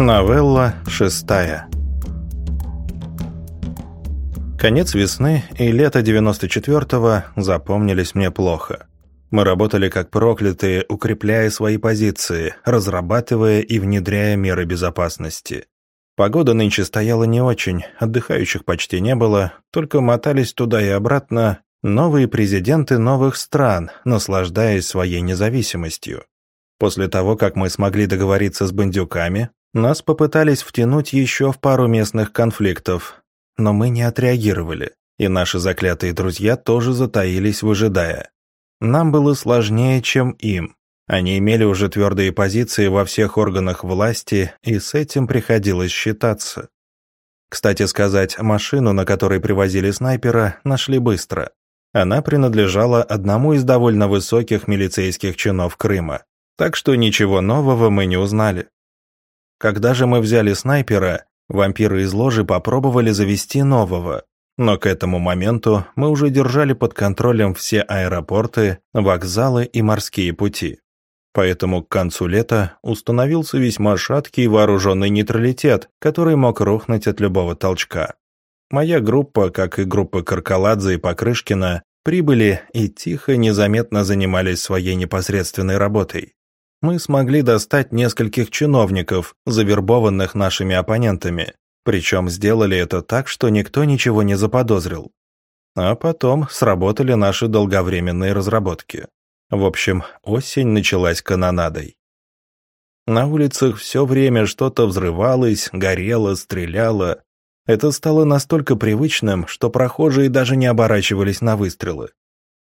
Новелла шестая Конец весны и лето 94-го запомнились мне плохо. Мы работали как проклятые, укрепляя свои позиции, разрабатывая и внедряя меры безопасности. Погода нынче стояла не очень, отдыхающих почти не было, только мотались туда и обратно новые президенты новых стран, наслаждаясь своей независимостью. После того, как мы смогли договориться с бандюками, нас попытались втянуть еще в пару местных конфликтов, но мы не отреагировали, и наши заклятые друзья тоже затаились, выжидая. Нам было сложнее, чем им. Они имели уже твердые позиции во всех органах власти, и с этим приходилось считаться. Кстати сказать, машину, на которой привозили снайпера, нашли быстро. Она принадлежала одному из довольно высоких милицейских чинов Крыма, так что ничего нового мы не узнали. Когда же мы взяли снайпера, вампиры из ложи попробовали завести нового, но к этому моменту мы уже держали под контролем все аэропорты, вокзалы и морские пути. Поэтому к концу лета установился весьма шаткий вооруженный нейтралитет, который мог рухнуть от любого толчка. Моя группа, как и группы Каркаладзе и Покрышкина, прибыли и тихо, незаметно занимались своей непосредственной работой. Мы смогли достать нескольких чиновников, завербованных нашими оппонентами, причем сделали это так, что никто ничего не заподозрил. А потом сработали наши долговременные разработки. В общем, осень началась канонадой. На улицах все время что-то взрывалось, горело, стреляло. Это стало настолько привычным, что прохожие даже не оборачивались на выстрелы.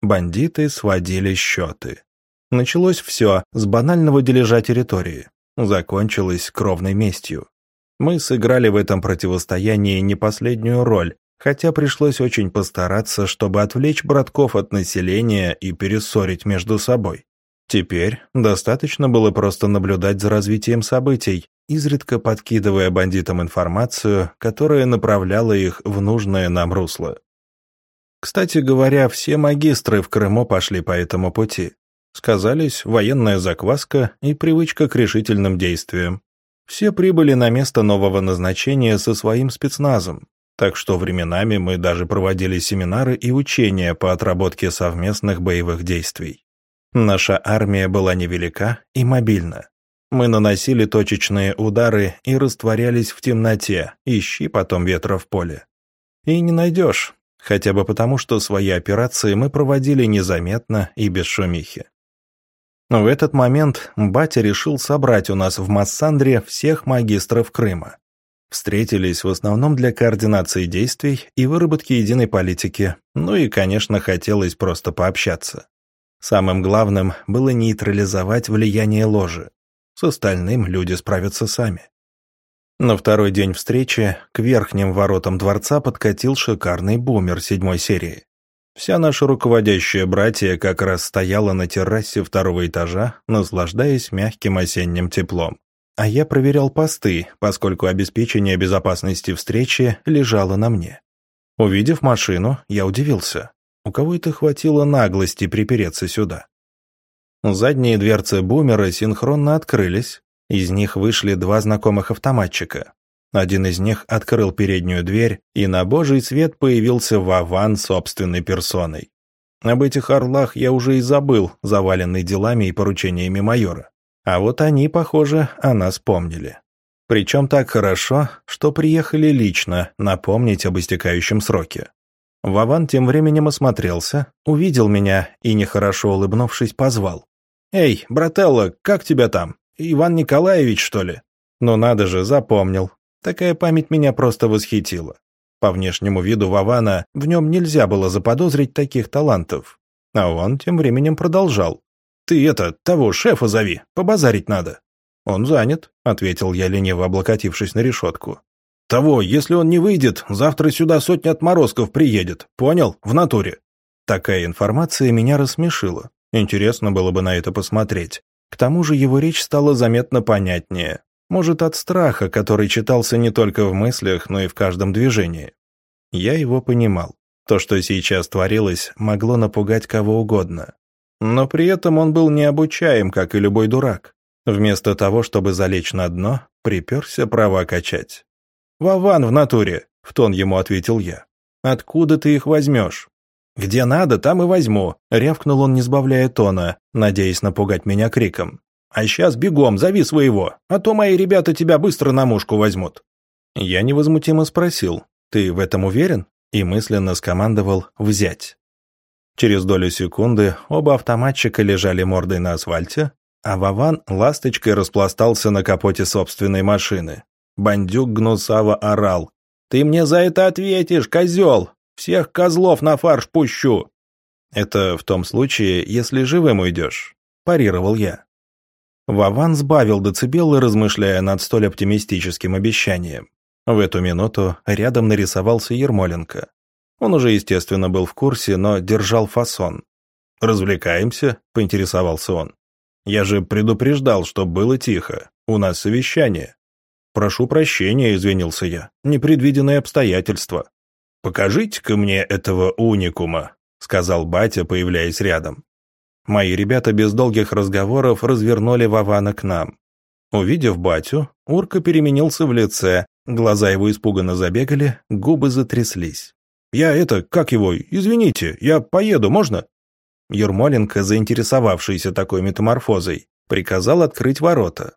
Бандиты сводили счеты. Началось все с банального дележа территории. Закончилось кровной местью. Мы сыграли в этом противостоянии не последнюю роль, хотя пришлось очень постараться, чтобы отвлечь братков от населения и перессорить между собой. Теперь достаточно было просто наблюдать за развитием событий, изредка подкидывая бандитам информацию, которая направляла их в нужное нам русло. Кстати говоря, все магистры в Крыму пошли по этому пути. Сказались военная закваска и привычка к решительным действиям. Все прибыли на место нового назначения со своим спецназом, так что временами мы даже проводили семинары и учения по отработке совместных боевых действий. Наша армия была невелика и мобильна. Мы наносили точечные удары и растворялись в темноте, ищи потом ветра в поле. И не найдешь, хотя бы потому, что свои операции мы проводили незаметно и без шумихи. В этот момент батя решил собрать у нас в Массандре всех магистров Крыма. Встретились в основном для координации действий и выработки единой политики, ну и, конечно, хотелось просто пообщаться. Самым главным было нейтрализовать влияние ложи. С остальным люди справятся сами. На второй день встречи к верхним воротам дворца подкатил шикарный бумер седьмой серии. Вся наша руководящая братья как раз стояла на террасе второго этажа, наслаждаясь мягким осенним теплом. А я проверял посты, поскольку обеспечение безопасности встречи лежало на мне. Увидев машину, я удивился. У кого это хватило наглости припереться сюда? Задние дверцы бумера синхронно открылись. Из них вышли два знакомых автоматчика. Один из них открыл переднюю дверь, и на божий свет появился Вован собственной персоной. Об этих орлах я уже и забыл, заваленный делами и поручениями майора. А вот они, похоже, о нас помнили. Причем так хорошо, что приехали лично напомнить об истекающем сроке. Вован тем временем осмотрелся, увидел меня и, нехорошо улыбнувшись, позвал. «Эй, брателло, как тебя там? Иван Николаевич, что ли?» «Ну надо же, запомнил. Такая память меня просто восхитила. По внешнему виду Вавана в нем нельзя было заподозрить таких талантов. А он тем временем продолжал. «Ты это, того шефа зови, побазарить надо». «Он занят», — ответил я, лениво облокотившись на решетку. «Того, если он не выйдет, завтра сюда сотня отморозков приедет. Понял? В натуре». Такая информация меня рассмешила. Интересно было бы на это посмотреть. К тому же его речь стала заметно понятнее. Может, от страха, который читался не только в мыслях, но и в каждом движении. Я его понимал. То, что сейчас творилось, могло напугать кого угодно. Но при этом он был необучаем, как и любой дурак. Вместо того, чтобы залечь на дно, приперся права качать. «Вован в натуре», — в тон ему ответил я. «Откуда ты их возьмешь?» «Где надо, там и возьму», — рявкнул он, не сбавляя тона, надеясь напугать меня криком. «А сейчас бегом, зови своего, а то мои ребята тебя быстро на мушку возьмут». Я невозмутимо спросил, «Ты в этом уверен?» и мысленно скомандовал «взять». Через долю секунды оба автоматчика лежали мордой на асфальте, а Вован ласточкой распластался на капоте собственной машины. Бандюк гнусаво орал. «Ты мне за это ответишь, козел! Всех козлов на фарш пущу!» «Это в том случае, если живым уйдешь», – парировал я. Вован сбавил децибелы, размышляя над столь оптимистическим обещанием. В эту минуту рядом нарисовался Ермоленко. Он уже, естественно, был в курсе, но держал фасон. «Развлекаемся?» – поинтересовался он. Я же предупреждал, что было тихо. У нас совещание. Прошу прощения, извинился я. Непредвиденные обстоятельства. Покажите-ка мне этого уникума, сказал батя, появляясь рядом. Мои ребята без долгих разговоров развернули Вована к нам. Увидев батю, Урка переменился в лице, глаза его испуганно забегали, губы затряслись. «Я это, как его, извините, я поеду, можно?» Ермоленко, заинтересовавшийся такой метаморфозой, приказал открыть ворота.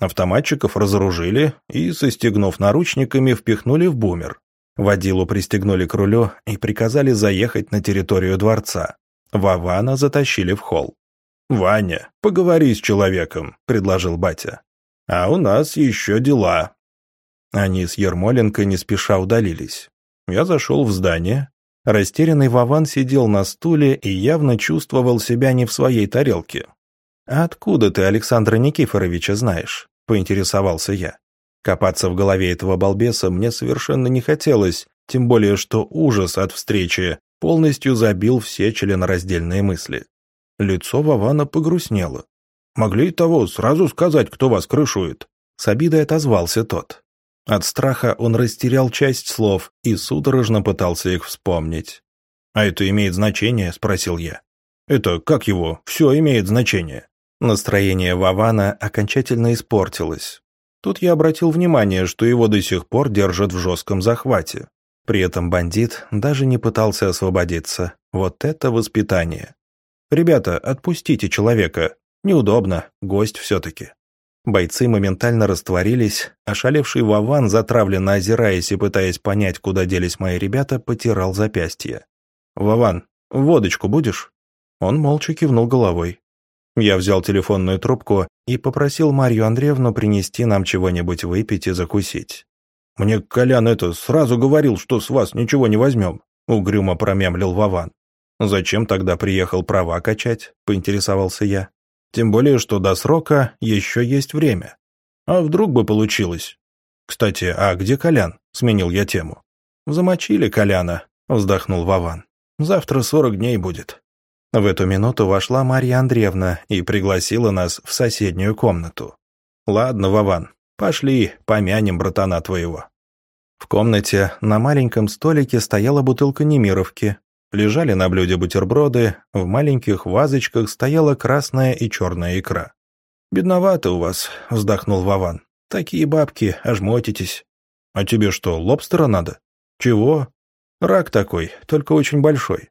Автоматчиков разоружили и, состегнув наручниками, впихнули в бумер. Водилу пристегнули к рулю и приказали заехать на территорию дворца. Вавана затащили в холл. «Ваня, поговори с человеком», — предложил батя. «А у нас еще дела». Они с Ермоленко не спеша удалились. Я зашел в здание, Растерянный Вован сидел на стуле и явно чувствовал себя не в своей тарелке. «А откуда ты Александра Никифоровича знаешь?» – поинтересовался я. Копаться в голове этого балбеса мне совершенно не хотелось, тем более что ужас от встречи полностью забил все членораздельные мысли. Лицо Вована погрустнело. «Могли того сразу сказать, кто вас крышует?» С обидой отозвался тот. От страха он растерял часть слов и судорожно пытался их вспомнить. «А это имеет значение?» – спросил я. «Это, как его, все имеет значение». Настроение Вавана окончательно испортилось. Тут я обратил внимание, что его до сих пор держат в жестком захвате. При этом бандит даже не пытался освободиться. Вот это воспитание. «Ребята, отпустите человека. Неудобно, гость все-таки». Бойцы моментально растворились, ошалевший Вован, затравленно озираясь и пытаясь понять, куда делись мои ребята, потирал запястье. «Вован, водочку будешь?» Он молча кивнул головой. Я взял телефонную трубку и попросил Марью Андреевну принести нам чего-нибудь выпить и закусить. «Мне Колян это сразу говорил, что с вас ничего не возьмем», — угрюмо промямлил Вован. «Зачем тогда приехал права качать?» — поинтересовался я. Тем более, что до срока еще есть время. А вдруг бы получилось? Кстати, а где Колян? Сменил я тему. Замочили Коляна, вздохнул Вован. Завтра сорок дней будет. В эту минуту вошла Марья Андреевна и пригласила нас в соседнюю комнату. «Ладно, Вован, пошли, помянем братана твоего». В комнате на маленьком столике стояла бутылка немировки, Лежали на блюде бутерброды, в маленьких вазочках стояла красная и черная икра. «Бедновато у вас», — вздохнул Вован. «Такие бабки, аж мотитесь». «А тебе что, лобстера надо?» «Чего?» «Рак такой, только очень большой».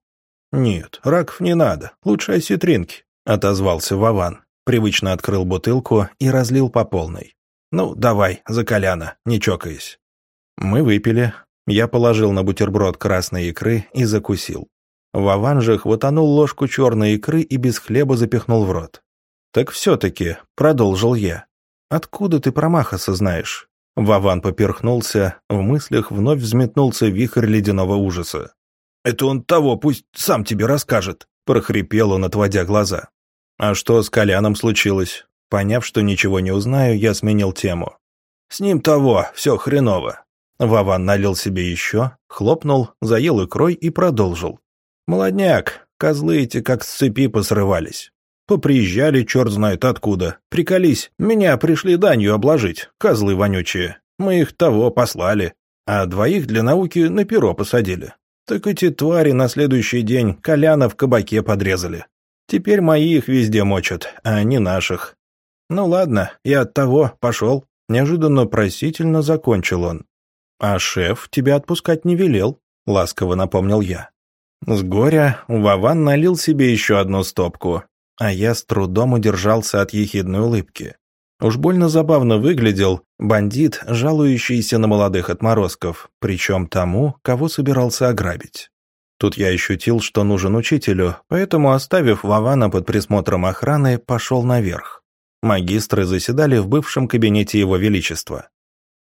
«Нет, раков не надо, лучше осетринки», — отозвался Вован. Привычно открыл бутылку и разлил по полной. «Ну, давай, за Коляна, не чокаясь». Мы выпили, я положил на бутерброд красной икры и закусил. Вован же хватанул ложку черной икры и без хлеба запихнул в рот. «Так все-таки», — продолжил я, — «откуда ты про Махаса знаешь?» Вован поперхнулся, в мыслях вновь взметнулся вихрь ледяного ужаса. «Это он того, пусть сам тебе расскажет», — прохрипел он, отводя глаза. «А что с Коляном случилось?» Поняв, что ничего не узнаю, я сменил тему. «С ним того, все хреново. Вован налил себе еще, хлопнул, заел икрой и продолжил. «Молодняк, козлы эти как с цепи посрывались. Поприезжали черт знает откуда. Приколись, меня пришли данью обложить, козлы вонючие. Мы их того послали, а двоих для науки на перо посадили. Так эти твари на следующий день Коляна в кабаке подрезали. Теперь мои их везде мочат, а они наших. «Ну ладно, я от того, пошел». Неожиданно просительно закончил он. «А шеф тебя отпускать не велел», — ласково напомнил я. С горя Вован налил себе еще одну стопку, а я с трудом удержался от ехидной улыбки. Уж больно забавно выглядел бандит, жалующийся на молодых отморозков, причем тому, кого собирался ограбить. Тут я ощутил, что нужен учителю, поэтому, оставив Вована под присмотром охраны, пошел наверх. Магистры заседали в бывшем кабинете его величества.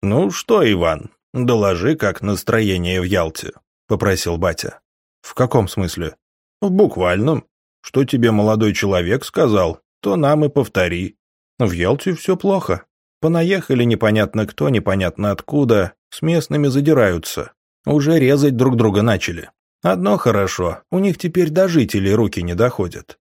«Ну что, Иван, доложи, как настроение в Ялте», — попросил батя. «В каком смысле?» «В буквальном. Что тебе молодой человек сказал, то нам и повтори. В Ялте все плохо. Понаехали непонятно кто, непонятно откуда, с местными задираются. Уже резать друг друга начали. Одно хорошо, у них теперь до жителей руки не доходят.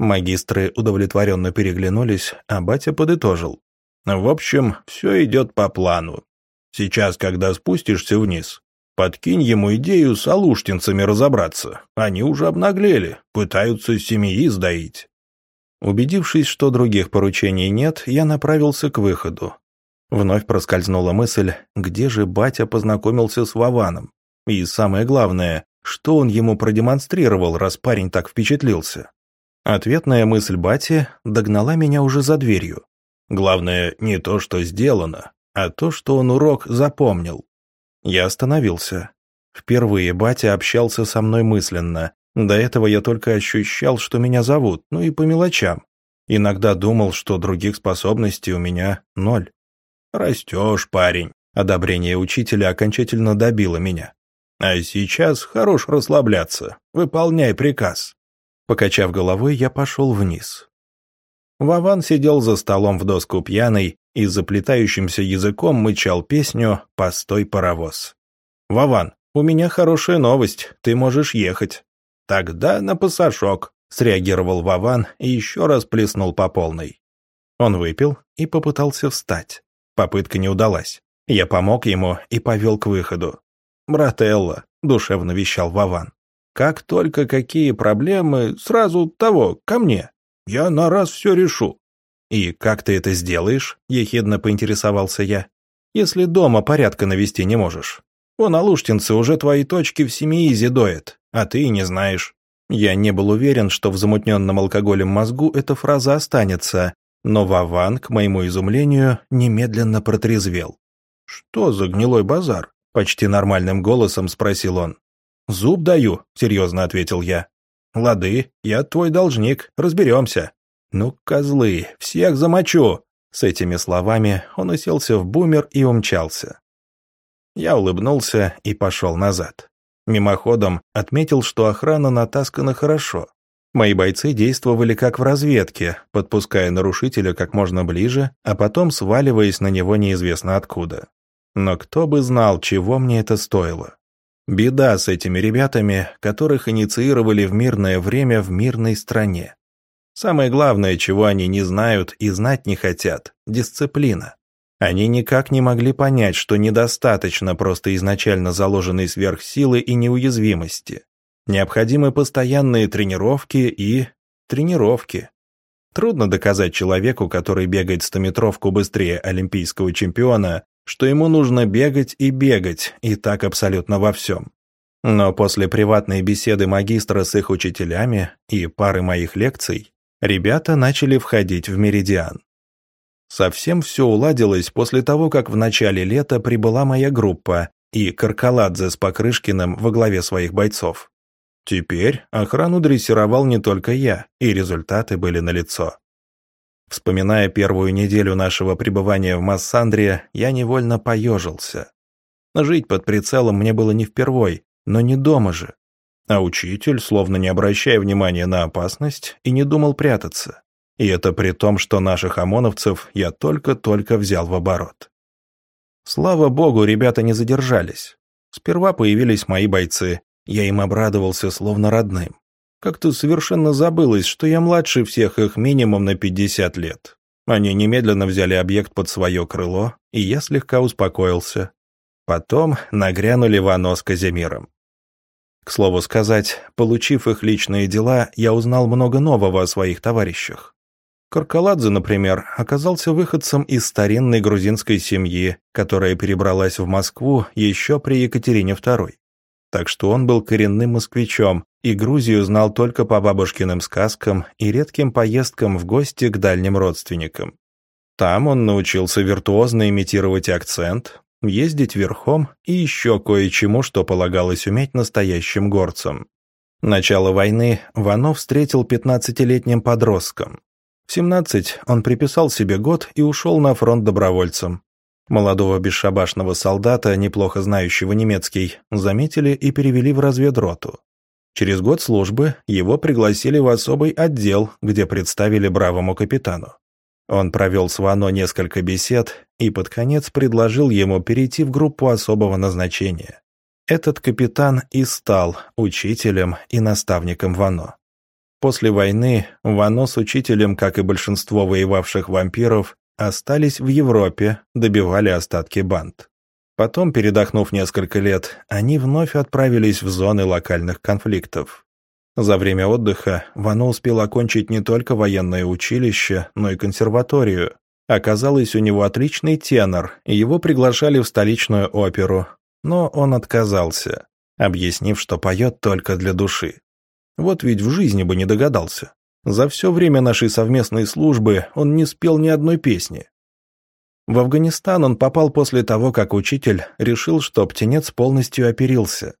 Магистры удовлетворенно переглянулись, а батя подытожил. В общем, все идет по плану. Сейчас, когда спустишься вниз, подкинь ему идею с алуштинцами разобраться. Они уже обнаглели, пытаются семьи сдаить. Убедившись, что других поручений нет, я направился к выходу. Вновь проскользнула мысль, где же батя познакомился с Вованом. И самое главное, что он ему продемонстрировал, раз парень так впечатлился. Ответная мысль бати догнала меня уже за дверью. Главное, не то, что сделано, а то, что он урок запомнил. Я остановился. Впервые батя общался со мной мысленно. До этого я только ощущал, что меня зовут, ну и по мелочам. Иногда думал, что других способностей у меня ноль. «Растешь, парень», — одобрение учителя окончательно добило меня. «А сейчас хорош расслабляться. Выполняй приказ». Покачав головой, я пошел вниз. Вован сидел за столом в доску пьяный и заплетающимся языком мычал песню «Постой, паровоз». «Вован, у меня хорошая новость, ты можешь ехать». «Тогда на пасашок», — среагировал Вован и еще раз плеснул по полной. Он выпил и попытался встать. Попытка не удалась. Я помог ему и повел к выходу. «Брателла», — душевно вещал Вован. Как только какие проблемы, сразу того, ко мне. Я на раз все решу». «И как ты это сделаешь?» – ехидно поинтересовался я. «Если дома порядка навести не можешь. Вон алуштинцы уже твои точки в Семиизе доят, а ты и не знаешь». Я не был уверен, что в замутненном алкоголем мозгу эта фраза останется, но Вован, к моему изумлению, немедленно протрезвел. «Что за гнилой базар?» – почти нормальным голосом спросил он. «Зуб даю», — серьезно ответил я. «Лады, я твой должник, разберемся». «Ну, козлы, всех замочу!» С этими словами он уселся в бумер и умчался. Я улыбнулся и пошел назад. Мимоходом отметил, что охрана натаскана хорошо. Мои бойцы действовали как в разведке, подпуская нарушителя как можно ближе, а потом сваливаясь на него неизвестно откуда. Но кто бы знал, чего мне это стоило. Беда с этими ребятами, которых инициировали в мирное время в мирной стране. Самое главное, чего они не знают и знать не хотят – дисциплина. Они никак не могли понять, что недостаточно просто изначально заложенной сверхсилы и неуязвимости. Необходимы постоянные тренировки и... тренировки. Трудно доказать человеку, который бегает стометровку быстрее олимпийского чемпиона, что ему нужно бегать и бегать, и так абсолютно во всем. Но после приватной беседы магистра с их учителями и пары моих лекций, ребята начали входить в меридиан. Совсем все уладилось после того, как в начале лета прибыла моя группа и Каркаладзе с Покрышкиным во главе своих бойцов. Теперь охрану дрессировал не только я, и результаты были налицо. Вспоминая первую неделю нашего пребывания в Массандре, я невольно поежился. Жить под прицелом мне было не впервой, но не дома же. А учитель, словно не обращая внимания на опасность, и не думал прятаться. И это при том, что наших ОМОНовцев я только-только взял в оборот. Слава богу, ребята не задержались. Сперва появились мои бойцы, я им обрадовался словно родным. Как-то совершенно забылось, что я младше всех их минимум на 50 лет. Они немедленно взяли объект под свое крыло, и я слегка успокоился. Потом нагрянули Вано с Казимиром. К слову сказать, получив их личные дела, я узнал много нового о своих товарищах. Каркаладзе, например, оказался выходцем из старинной грузинской семьи, которая перебралась в Москву еще при Екатерине II. Так что он был коренным москвичом, и Грузию знал только по бабушкиным сказкам и редким поездкам в гости к дальним родственникам. Там он научился виртуозно имитировать акцент, ездить верхом и еще кое-чему, что полагалось уметь настоящим горцам. Начало войны Вано встретил 15-летним подростком. В 17 он приписал себе год и ушел на фронт добровольцем. Молодого бесшабашного солдата, неплохо знающего немецкий, заметили и перевели в разведроту. Через год службы его пригласили в особый отдел, где представили бравому капитану. Он провел с Вано несколько бесед и под конец предложил ему перейти в группу особого назначения. Этот капитан и стал учителем и наставником Вано. После войны Вано с учителем, как и большинство воевавших вампиров, остались в Европе, добивали остатки банд. Потом, передохнув несколько лет, они вновь отправились в зоны локальных конфликтов. За время отдыха Вано успел окончить не только военное училище, но и консерваторию. Оказалось, у него отличный тенор, и его приглашали в столичную оперу, но он отказался, объяснив, что поет только для души. Вот ведь в жизни бы не догадался. За все время нашей совместной службы он не спел ни одной песни. В Афганистан он попал после того, как учитель решил, что птенец полностью оперился.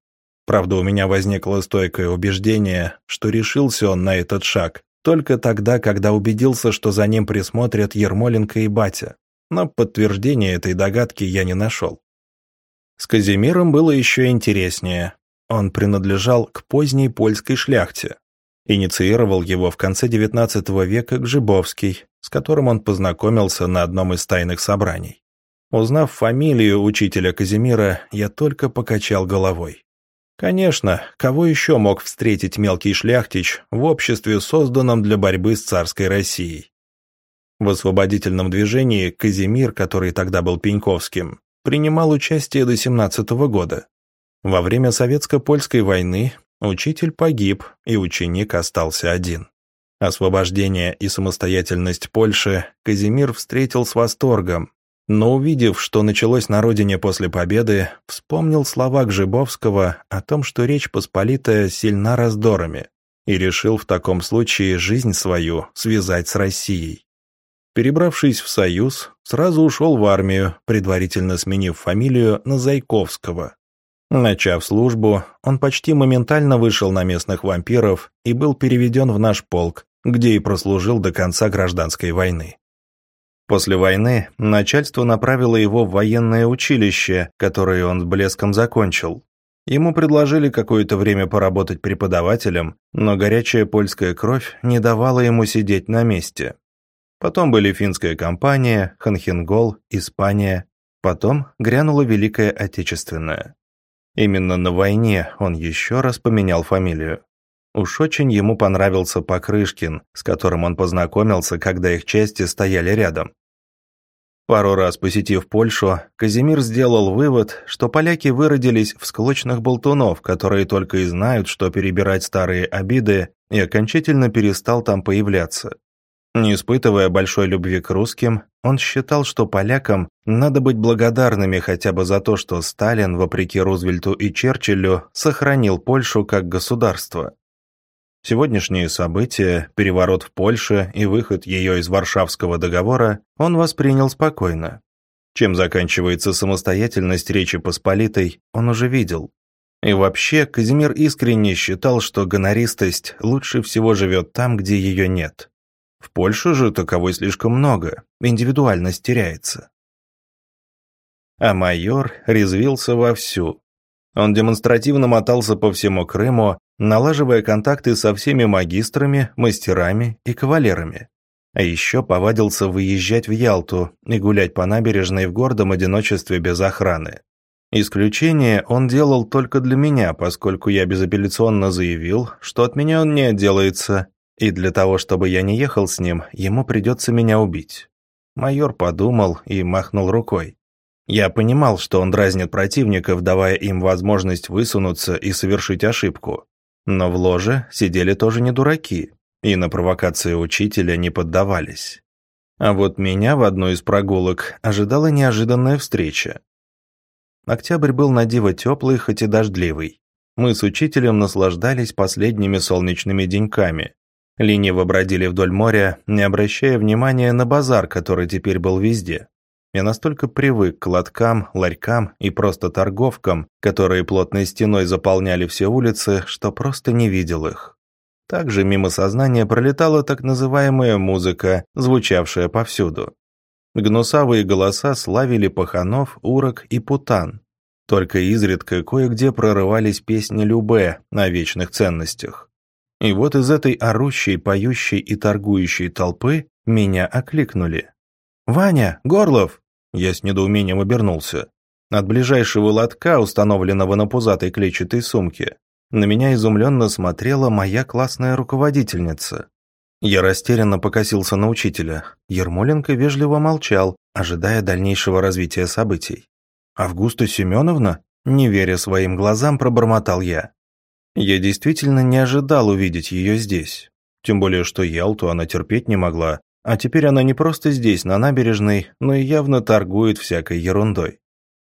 Правда, у меня возникло стойкое убеждение, что решился он на этот шаг только тогда, когда убедился, что за ним присмотрят Ермоленко и батя. Но подтверждения этой догадки я не нашел. С Казимиром было еще интереснее. Он принадлежал к поздней польской шляхте. Инициировал его в конце XIX века Гжибовский, с которым он познакомился на одном из тайных собраний. Узнав фамилию учителя Казимира, я только покачал головой. Конечно, кого еще мог встретить мелкий шляхтич в обществе, созданном для борьбы с царской Россией? В освободительном движении Казимир, который тогда был Пеньковским, принимал участие до 17 -го года. Во время советско-польской войны учитель погиб, и ученик остался один. Освобождение и самостоятельность Польши Казимир встретил с восторгом, но увидев, что началось на родине после победы, вспомнил слова Гжибовского о том, что Речь Посполитая сильна раздорами, и решил в таком случае жизнь свою связать с Россией. Перебравшись в Союз, сразу ушел в армию, предварительно сменив фамилию на Зайковского, Начав службу, он почти моментально вышел на местных вампиров и был переведен в наш полк, где и прослужил до конца гражданской войны. После войны начальство направило его в военное училище, которое он с блеском закончил. Ему предложили какое-то время поработать преподавателем, но горячая польская кровь не давала ему сидеть на месте. Потом были финская кампания, Ханхенгол, Испания. Потом грянула Великая Отечественная. Именно на войне он еще раз поменял фамилию. Уж очень ему понравился Покрышкин, с которым он познакомился, когда их части стояли рядом. Пару раз посетив Польшу, Казимир сделал вывод, что поляки выродились в склочных болтунов, которые только и знают, что перебирать старые обиды, и окончательно перестал там появляться. Не испытывая большой любви к русским, он считал, что полякам надо быть благодарными хотя бы за то, что Сталин, вопреки Рузвельту и Черчиллю, сохранил Польшу как государство. Сегодняшние события, переворот в Польше и выход ее из Варшавского договора он воспринял спокойно. Чем заканчивается самостоятельность Речи Посполитой, он уже видел. И вообще, Казимир искренне считал, что гонористость лучше всего живет там, где ее нет. В Польше же таковой слишком много, индивидуальность теряется. А майор резвился вовсю. Он демонстративно мотался по всему Крыму, налаживая контакты со всеми магистрами, мастерами и кавалерами. А еще повадился выезжать в Ялту и гулять по набережной в гордом одиночестве без охраны. Исключение он делал только для меня, поскольку я безапелляционно заявил, что от меня он не отделается, и для того, чтобы я не ехал с ним, ему придется меня убить. Майор подумал и махнул рукой. Я понимал, что он дразнит противников, давая им возможность высунуться и совершить ошибку. Но в ложе сидели тоже не дураки. и на провокации учителя не поддавались. А вот меня в одной из прогулок ожидала неожиданная встреча. Октябрь был на диво теплый, хоть и дождливый. Мы с учителем наслаждались последними солнечными деньками. Лениво бродили вдоль моря, не обращая внимания на базар, который теперь был везде. Я настолько привык к лоткам, ларькам и просто торговкам, которые плотной стеной заполняли все улицы, что просто не видел их. Также мимо сознания пролетала так называемая музыка, звучавшая повсюду. Гнусавые голоса славили паханов, урок и путан. Только изредка кое-где прорывались песни Любе о вечных ценностях. И вот из этой орущей, поющей и торгующей толпы меня окликнули. «Ваня! Горлов!» Я с недоумением обернулся. От ближайшего лотка, установленного на пузатой клетчатой сумке, на меня изумленно смотрела моя классная руководительница. Я растерянно покосился на учителя. Ермоленко вежливо молчал, ожидая дальнейшего развития событий. «Августа Семеновна?» Не веря своим глазам, пробормотал я. Я действительно не ожидал увидеть ее здесь. Тем более, что Ялту она терпеть не могла, а теперь она не просто здесь, на набережной, но и явно торгует всякой ерундой.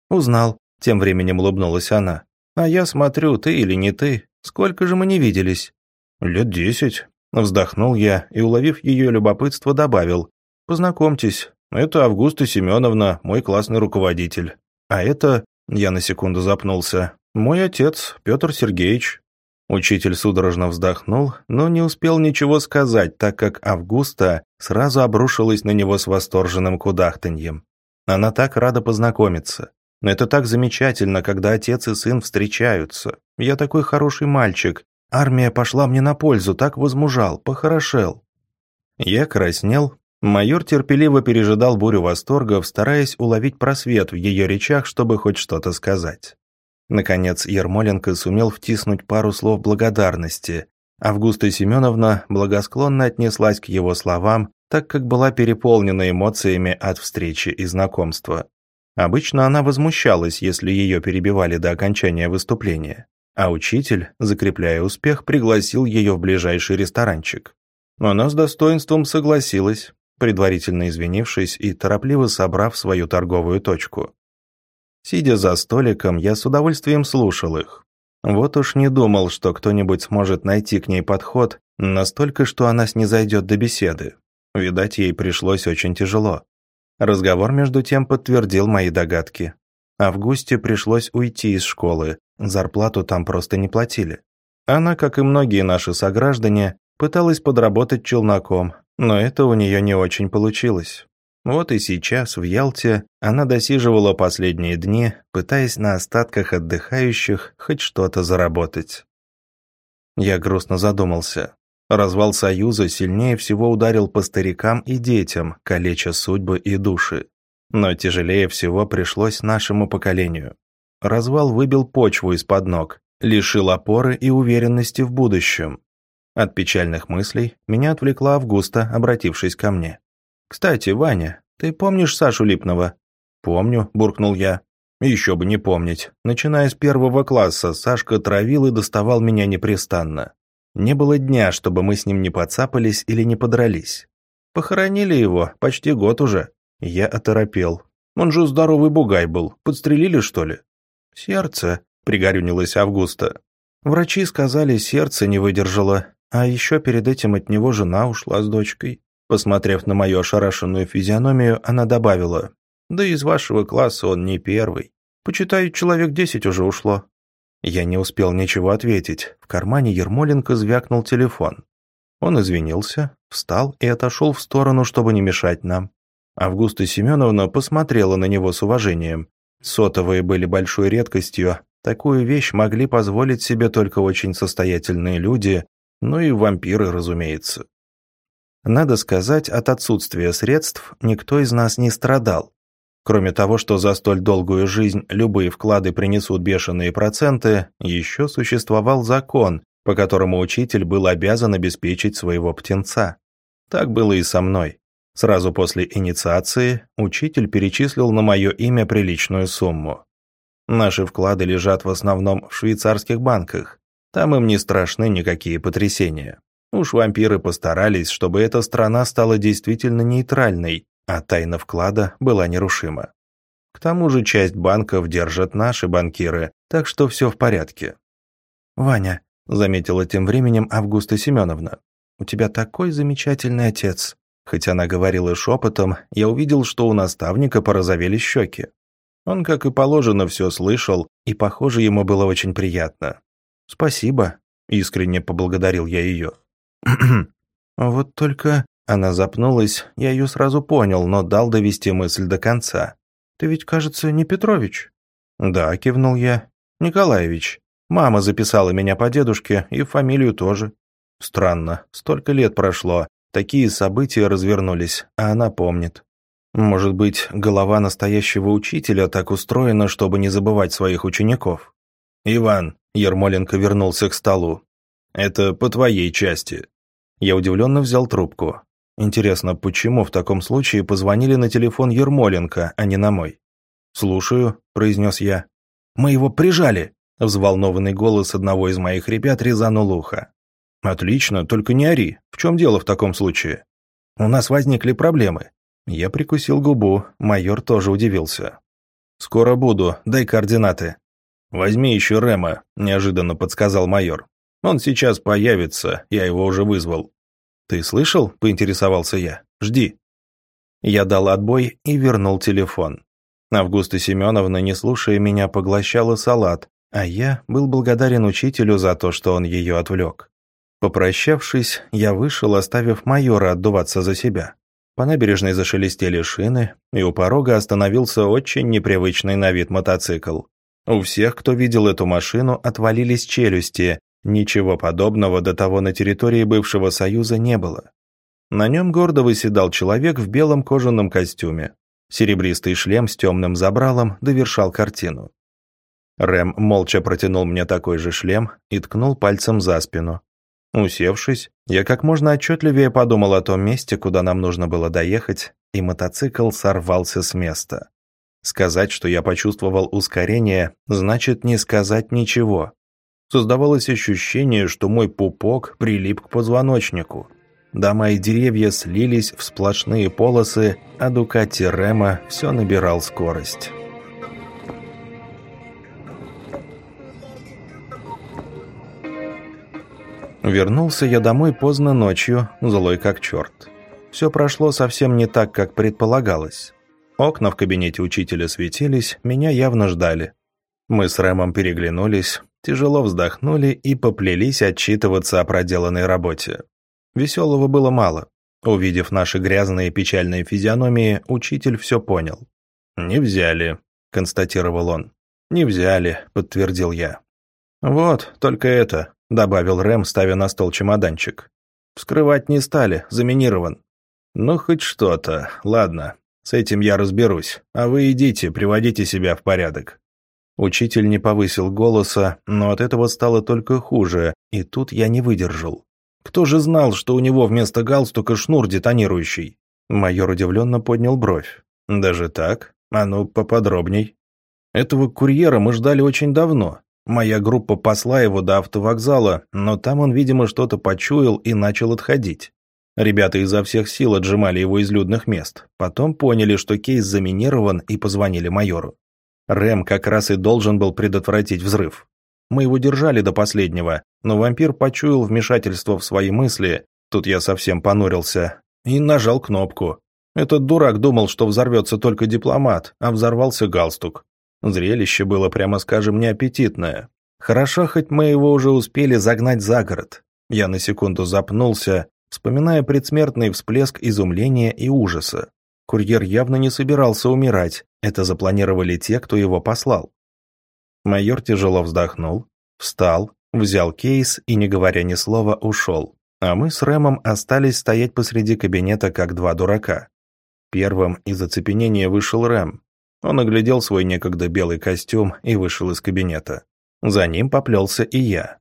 «Узнал», — тем временем улыбнулась она. «А я смотрю, ты или не ты, сколько же мы не виделись?» «Лет десять», Вздохнул я и, уловив ее любопытство, добавил. «Познакомьтесь, это Августа Семеновна, мой классный руководитель. А это...» Я на секунду запнулся. «Мой отец, Петр Сергеевич». Учитель судорожно вздохнул, но не успел ничего сказать, так как Августа сразу обрушилась на него с восторженным кудахтаньем. Она так рада познакомиться. Это так замечательно, когда отец и сын встречаются. Я такой хороший мальчик, Армия пошла мне на пользу, так возмужал, похорошел. Я краснел. Майор терпеливо пережидал бурю восторгов, стараясь уловить просвет в ее речах, чтобы хоть что-то сказать. Наконец Ермоленко сумел втиснуть пару слов благодарности. Августа Семеновна благосклонно отнеслась к его словам, так как была переполнена эмоциями от встречи и знакомства. Обычно она возмущалась, если ее перебивали до окончания выступления а учитель, закрепляя успех, пригласил ее в ближайший ресторанчик. Она с достоинством согласилась, предварительно извинившись и торопливо собрав свою торговую точку. Сидя за столиком, я с удовольствием слушал их. Вот уж не думал, что кто-нибудь сможет найти к ней подход настолько, что она снизойдет до беседы. Видать, ей пришлось очень тяжело. Разговор, между тем, подтвердил мои догадки. Августе пришлось уйти из школы, Зарплату там просто не платили. Она, как и многие наши сограждане, пыталась подработать челноком, но это у нее не очень получилось. Вот и сейчас в Ялте она досиживала последние дни, пытаясь на остатках отдыхающих хоть что-то заработать. Я грустно задумался. Развал Союза сильнее всего ударил по старикам и детям, калеча судьбы и души. Но тяжелее всего пришлось нашему поколению. Развал выбил почву из-под ног, лишил опоры и уверенности в будущем. От печальных мыслей меня отвлекла Августа, обратившись ко мне. «Кстати, Ваня, ты помнишь Сашу Липного?» «Помню», – буркнул я. «Еще бы не помнить. Начиная с первого класса, Сашка травил и доставал меня непрестанно. Не было дня, чтобы мы с ним не подцапались или не подрались. Похоронили его, почти год уже. Я оторопел. Он же здоровый бугай был. Подстрелили, что ли? «Сердце», — пригорюнилась Августа. «Врачи сказали, сердце не выдержало, а еще перед этим от него жена ушла с дочкой». Посмотрев на мою ошарашенную физиономию, она добавила, «Да из вашего класса он не первый. Почитай, человек десять уже ушло». Я не успел ничего ответить. В кармане Ермоленко звякнул телефон. Он извинился, встал и отошел в сторону, чтобы не мешать нам. Августа Семеновна посмотрела на него с уважением. Сотовые были большой редкостью, такую вещь могли позволить себе только очень состоятельные люди, ну и вампиры, разумеется. Надо сказать, от отсутствия средств никто из нас не страдал. Кроме того, что за столь долгую жизнь любые вклады принесут бешеные проценты, еще существовал закон, по которому учитель был обязан обеспечить своего птенца. Так было и со мной. Сразу после инициации учитель перечислил на мое имя приличную сумму. Наши вклады лежат в основном в швейцарских банках. Там им не страшны никакие потрясения. Уж вампиры постарались, чтобы эта страна стала действительно нейтральной, а тайна вклада была нерушима. К тому же часть банков держат наши банкиры, так что все в порядке. «Ваня», — заметила тем временем Августа Семеновна, «у тебя такой замечательный отец». Хоть она говорила шепотом, я увидел, что у наставника порозовели щеки. Он, как и положено, все слышал, и, похоже, ему было очень приятно. «Спасибо», — искренне поблагодарил я ее. «Вот только...» Она запнулась, я ее сразу понял, но дал довести мысль до конца. «Ты ведь, кажется, не Петрович?» «Да», — кивнул я. «Николаевич. Мама записала меня по дедушке и фамилию тоже». «Странно. Столько лет прошло. Такие события развернулись, а она помнит». Может быть, голова настоящего учителя так устроена, чтобы не забывать своих учеников? «Иван», — Ермоленко вернулся к столу, — «это по твоей части». Я удивленно взял трубку. Интересно, почему в таком случае позвонили на телефон Ермоленко, а не на мой? «Слушаю», — произнес я. «Мы его прижали», — взволнованный голос одного из моих ребят резанул ухо. «Отлично, только не ори. В чем дело в таком случае?» «У нас возникли проблемы. Я прикусил губу, майор тоже удивился. «Скоро буду, дай координаты». «Возьми еще Рема», – неожиданно подсказал майор. «Он сейчас появится, я его уже вызвал». «Ты слышал?» – поинтересовался я. «Жди». Я дал отбой и вернул телефон. Августа Семеновна, не слушая меня, поглощала салат, а я был благодарен учителю за то, что он ее отвлек. Попрощавшись, я вышел, оставив майора отдуваться за себя. По набережной зашелестели шины, и у порога остановился очень непривычный на вид мотоцикл. У всех, кто видел эту машину, отвалились челюсти. Ничего подобного до того на территории бывшего Союза не было. На нем гордо выседал человек в белом кожаном костюме. Серебристый шлем с темным забралом довершал картину. Рэм молча протянул мне такой же шлем и ткнул пальцем за спину. Усевшись, я как можно отчетливее подумал о том месте, куда нам нужно было доехать, и мотоцикл сорвался с места. Сказать, что я почувствовал ускорение, значит не сказать ничего. Создавалось ощущение, что мой пупок прилип к позвоночнику. Дома и деревья слились в сплошные полосы, а Дукати Рема все набирал скорость. Вернулся я домой поздно ночью, злой как черт. Все прошло совсем не так, как предполагалось. Окна в кабинете учителя светились, меня явно ждали. Мы с Рэмом переглянулись, тяжело вздохнули и поплелись отчитываться о проделанной работе. Веселого было мало. Увидев наши грязные печальные физиономии, учитель все понял. «Не взяли», — констатировал он. «Не взяли», — подтвердил я. «Вот, только это. — добавил Рэм, ставя на стол чемоданчик. «Вскрывать не стали, заминирован». «Ну, хоть что-то. Ладно, с этим я разберусь. А вы идите, приводите себя в порядок». Учитель не повысил голоса, но от этого стало только хуже, и тут я не выдержал. Кто же знал, что у него вместо галстука шнур детонирующий? Майор удивленно поднял бровь. «Даже так? А ну, поподробней». «Этого курьера мы ждали очень давно. Моя группа посла его до автовокзала, но там он, видимо, что-то почуял и начал отходить. Ребята изо всех сил отжимали его из людных мест. Потом поняли, что кейс заминирован и позвонили майору. Рэм как раз и должен был предотвратить взрыв. Мы его держали до последнего, но вампир почуял вмешательство в свои мысли, тут я совсем понурился, и нажал кнопку. Этот дурак думал, что взорвется только дипломат, а взорвался галстук. Зрелище было, прямо скажем, неаппетитное. Хорошо, хоть мы его уже успели загнать за город. Я на секунду запнулся, вспоминая предсмертный всплеск изумления и ужаса. Курьер явно не собирался умирать, это запланировали те, кто его послал. Майор тяжело вздохнул, встал, взял кейс и, не говоря ни слова, ушел. А мы с Рэмом остались стоять посреди кабинета, как два дурака. Первым из оцепенения вышел Рэм, он оглядел свой некогда белый костюм и вышел из кабинета. За ним поплелся и я.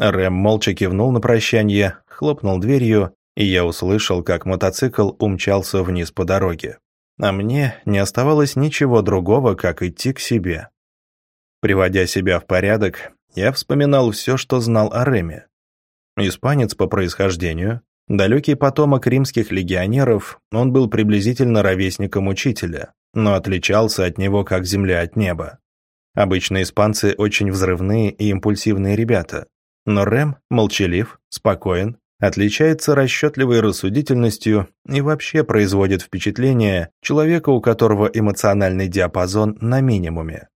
Рэм молча кивнул на прощание, хлопнул дверью, и я услышал, как мотоцикл умчался вниз по дороге. А мне не оставалось ничего другого, как идти к себе. Приводя себя в порядок, я вспоминал все, что знал о Рэме. Испанец по происхождению, далекий потомок римских легионеров, он был приблизительно ровесником учителя, но отличался от него как земля от неба. Обычно испанцы очень взрывные и импульсивные ребята, но Рэм молчалив, спокоен, отличается расчетливой рассудительностью и вообще производит впечатление человека, у которого эмоциональный диапазон на минимуме.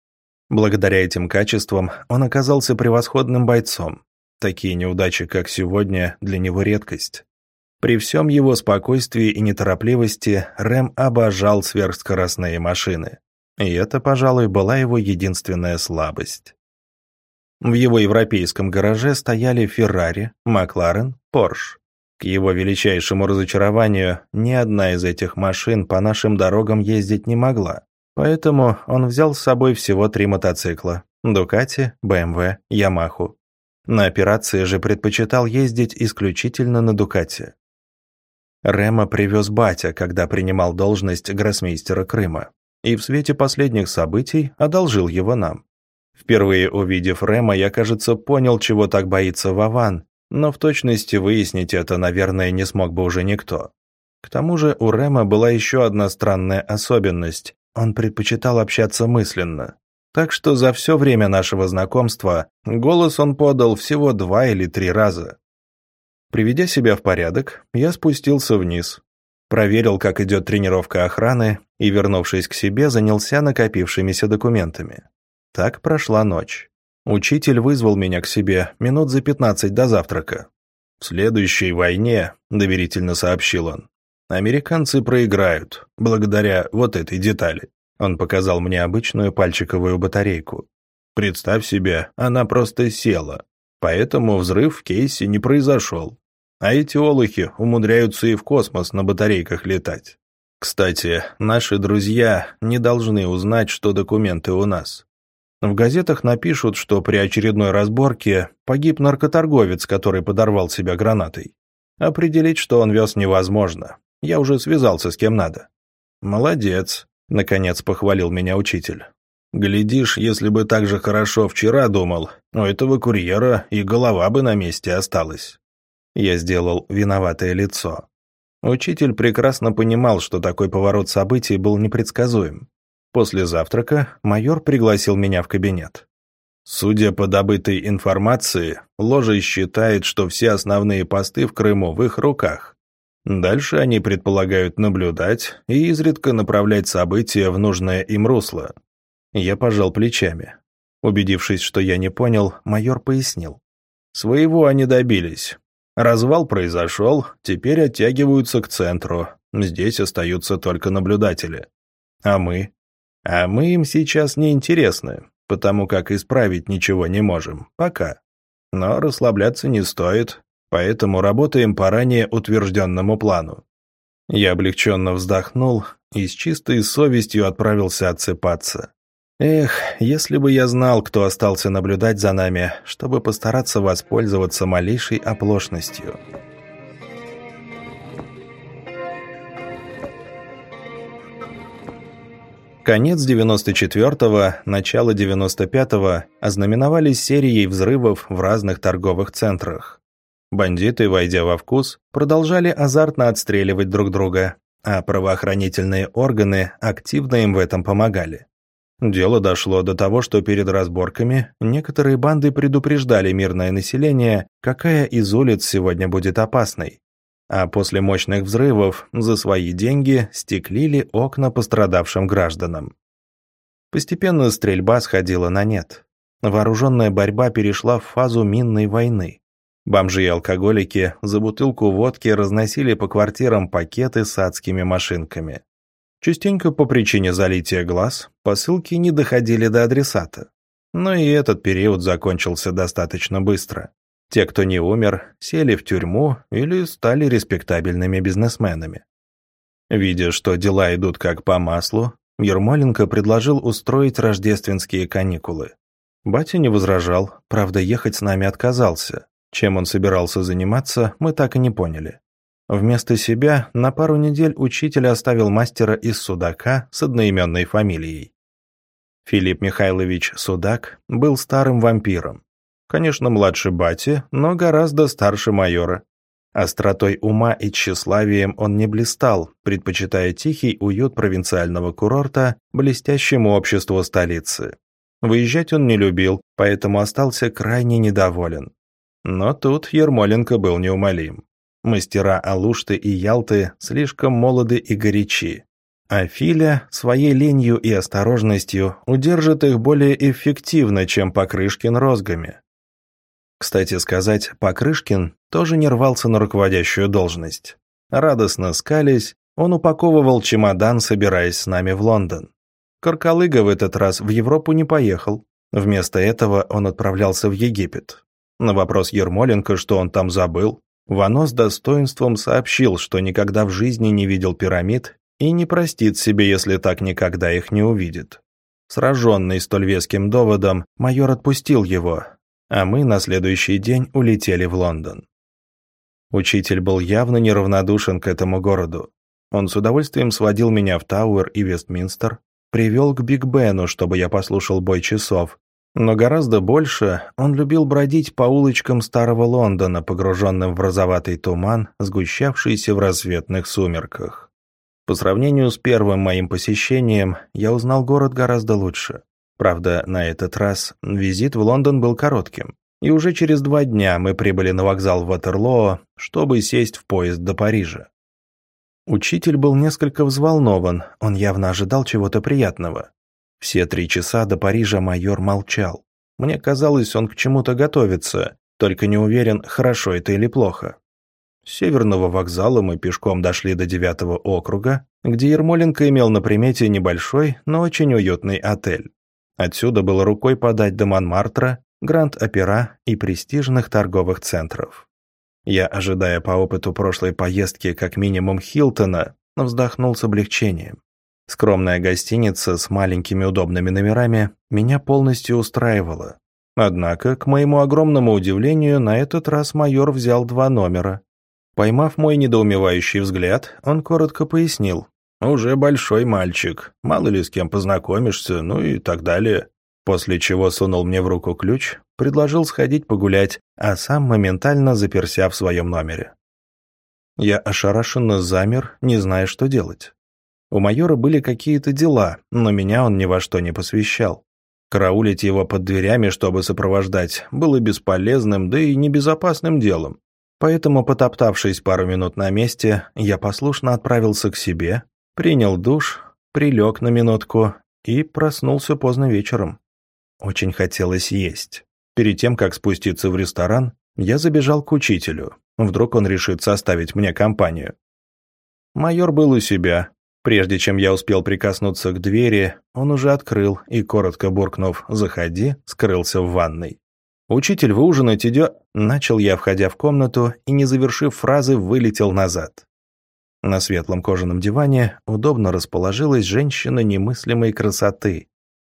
Благодаря этим качествам он оказался превосходным бойцом. Такие неудачи, как сегодня, для него редкость. При всем его спокойствии и неторопливости Рэм обожал сверхскоростные машины. И это, пожалуй, была его единственная слабость. В его европейском гараже стояли Феррари, Макларен, Порш. К его величайшему разочарованию, ни одна из этих машин по нашим дорогам ездить не могла. Поэтому он взял с собой всего три мотоцикла – Дукати, БМВ, Ямаху. На операции же предпочитал ездить исключительно на Дукате. Рема привез батя, когда принимал должность гроссмейстера Крыма, и в свете последних событий одолжил его нам. Впервые увидев Рема, я, кажется, понял, чего так боится Вован, но в точности выяснить это, наверное, не смог бы уже никто. К тому же у Рема была еще одна странная особенность – он предпочитал общаться мысленно. Так что за все время нашего знакомства голос он подал всего два или три раза. Приведя себя в порядок, я спустился вниз, проверил, как идет тренировка охраны и, вернувшись к себе, занялся накопившимися документами. Так прошла ночь. Учитель вызвал меня к себе минут за пятнадцать до завтрака. «В следующей войне», — доверительно сообщил он, — «американцы проиграют, благодаря вот этой детали». Он показал мне обычную пальчиковую батарейку. «Представь себе, она просто села, Поэтому взрыв в кейсе не произошел. А эти олухи умудряются и в космос на батарейках летать. Кстати, наши друзья не должны узнать, что документы у нас. В газетах напишут, что при очередной разборке погиб наркоторговец, который подорвал себя гранатой. Определить, что он вез, невозможно. Я уже связался с кем надо. «Молодец», — наконец похвалил меня учитель. Глядишь, если бы так же хорошо вчера думал, у этого курьера и голова бы на месте осталась. Я сделал виноватое лицо. Учитель прекрасно понимал, что такой поворот событий был непредсказуем. После завтрака майор пригласил меня в кабинет. Судя по добытой информации, ложа считает, что все основные посты в Крыму в их руках. Дальше они предполагают наблюдать и изредка направлять события в нужное им русло. Я пожал плечами. Убедившись, что я не понял, майор пояснил. Своего они добились. Развал произошел, теперь оттягиваются к центру. Здесь остаются только наблюдатели. А мы? А мы им сейчас не интересны, потому как исправить ничего не можем. Пока. Но расслабляться не стоит, поэтому работаем по ранее утвержденному плану. Я облегченно вздохнул и с чистой совестью отправился отсыпаться. Эх, если бы я знал, кто остался наблюдать за нами, чтобы постараться воспользоваться малейшей оплошностью. Конец 94-го, начало 95-го ознаменовались серией взрывов в разных торговых центрах. Бандиты, войдя во вкус, продолжали азартно отстреливать друг друга, а правоохранительные органы активно им в этом помогали. Дело дошло до того, что перед разборками некоторые банды предупреждали мирное население, какая из улиц сегодня будет опасной. А после мощных взрывов за свои деньги стеклили окна пострадавшим гражданам. Постепенно стрельба сходила на нет. Вооруженная борьба перешла в фазу минной войны. Бомжи и алкоголики за бутылку водки разносили по квартирам пакеты с адскими машинками. Частенько по причине залития глаз посылки не доходили до адресата. Но и этот период закончился достаточно быстро. Те, кто не умер, сели в тюрьму или стали респектабельными бизнесменами. Видя, что дела идут как по маслу, Ермоленко предложил устроить рождественские каникулы. Батя не возражал, правда, ехать с нами отказался. Чем он собирался заниматься, мы так и не поняли. Вместо себя на пару недель учитель оставил мастера из Судака с одноименной фамилией. Филипп Михайлович Судак был старым вампиром. Конечно, младше Бати, но гораздо старше майора. Остротой ума и тщеславием он не блистал, предпочитая тихий уют провинциального курорта блестящему обществу столицы. Выезжать он не любил, поэтому остался крайне недоволен. Но тут Ермоленко был неумолим. Мастера Алушты и Ялты слишком молоды и горячи. А Филя своей ленью и осторожностью удержит их более эффективно, чем Покрышкин розгами. Кстати сказать, Покрышкин тоже не рвался на руководящую должность. Радостно скались, он упаковывал чемодан, собираясь с нами в Лондон. Каркалыга в этот раз в Европу не поехал. Вместо этого он отправлялся в Египет. На вопрос Ермоленко, что он там забыл, Вано с достоинством сообщил, что никогда в жизни не видел пирамид и не простит себе, если так никогда их не увидит. Сраженный столь веским доводом, майор отпустил его, а мы на следующий день улетели в Лондон. Учитель был явно неравнодушен к этому городу. Он с удовольствием сводил меня в Тауэр и Вестминстер, привел к Биг Бену, чтобы я послушал бой часов, но гораздо больше он любил бродить по улочкам старого Лондона, погруженным в розоватый туман, сгущавшийся в рассветных сумерках. По сравнению с первым моим посещением, я узнал город гораздо лучше. Правда, на этот раз визит в Лондон был коротким, и уже через два дня мы прибыли на вокзал Ватерлоо, чтобы сесть в поезд до Парижа. Учитель был несколько взволнован, он явно ожидал чего-то приятного. Все три часа до Парижа майор молчал. Мне казалось, он к чему-то готовится, только не уверен, хорошо это или плохо. С северного вокзала мы пешком дошли до девятого округа, где Ермоленко имел на примете небольшой, но очень уютный отель. Отсюда было рукой подать до Монмартра, Гранд-Опера и престижных торговых центров. Я, ожидая по опыту прошлой поездки как минимум Хилтона, вздохнул с облегчением. Скромная гостиница с маленькими удобными номерами меня полностью устраивала. Однако, к моему огромному удивлению, на этот раз майор взял два номера. Поймав мой недоумевающий взгляд, он коротко пояснил. Уже большой мальчик, мало ли с кем познакомишься, ну и так далее. После чего сунул мне в руку ключ, предложил сходить погулять, а сам моментально заперся в своем номере. Я ошарашенно замер, не зная, что делать. У майора были какие-то дела, но меня он ни во что не посвящал. Караулить его под дверями, чтобы сопровождать, было бесполезным, да и небезопасным делом. Поэтому, потоптавшись пару минут на месте, я послушно отправился к себе, Принял душ, прилег на минутку и проснулся поздно вечером. Очень хотелось есть. Перед тем, как спуститься в ресторан, я забежал к учителю. Вдруг он решит составить мне компанию. Майор был у себя. Прежде чем я успел прикоснуться к двери, он уже открыл и, коротко буркнув «заходи», скрылся в ванной. «Учитель, вы ужинать идё...» Начал я, входя в комнату, и, не завершив фразы, вылетел назад. На светлом кожаном диване удобно расположилась женщина немыслимой красоты.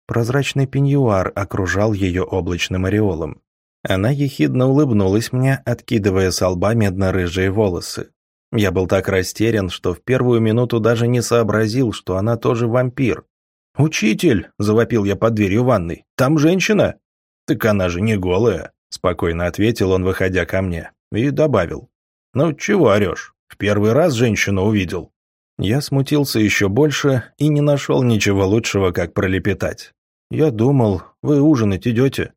Прозрачный пеньюар окружал ее облачным ореолом. Она ехидно улыбнулась мне, откидывая с лба медно-рыжие волосы. Я был так растерян, что в первую минуту даже не сообразил, что она тоже вампир. «Учитель!» – завопил я под дверью ванной. «Там женщина?» «Так она же не голая», – спокойно ответил он, выходя ко мне. И добавил. «Ну, чего орешь? В первый раз женщину увидел. Я смутился еще больше и не нашел ничего лучшего, как пролепетать. Я думал, вы ужинать идете.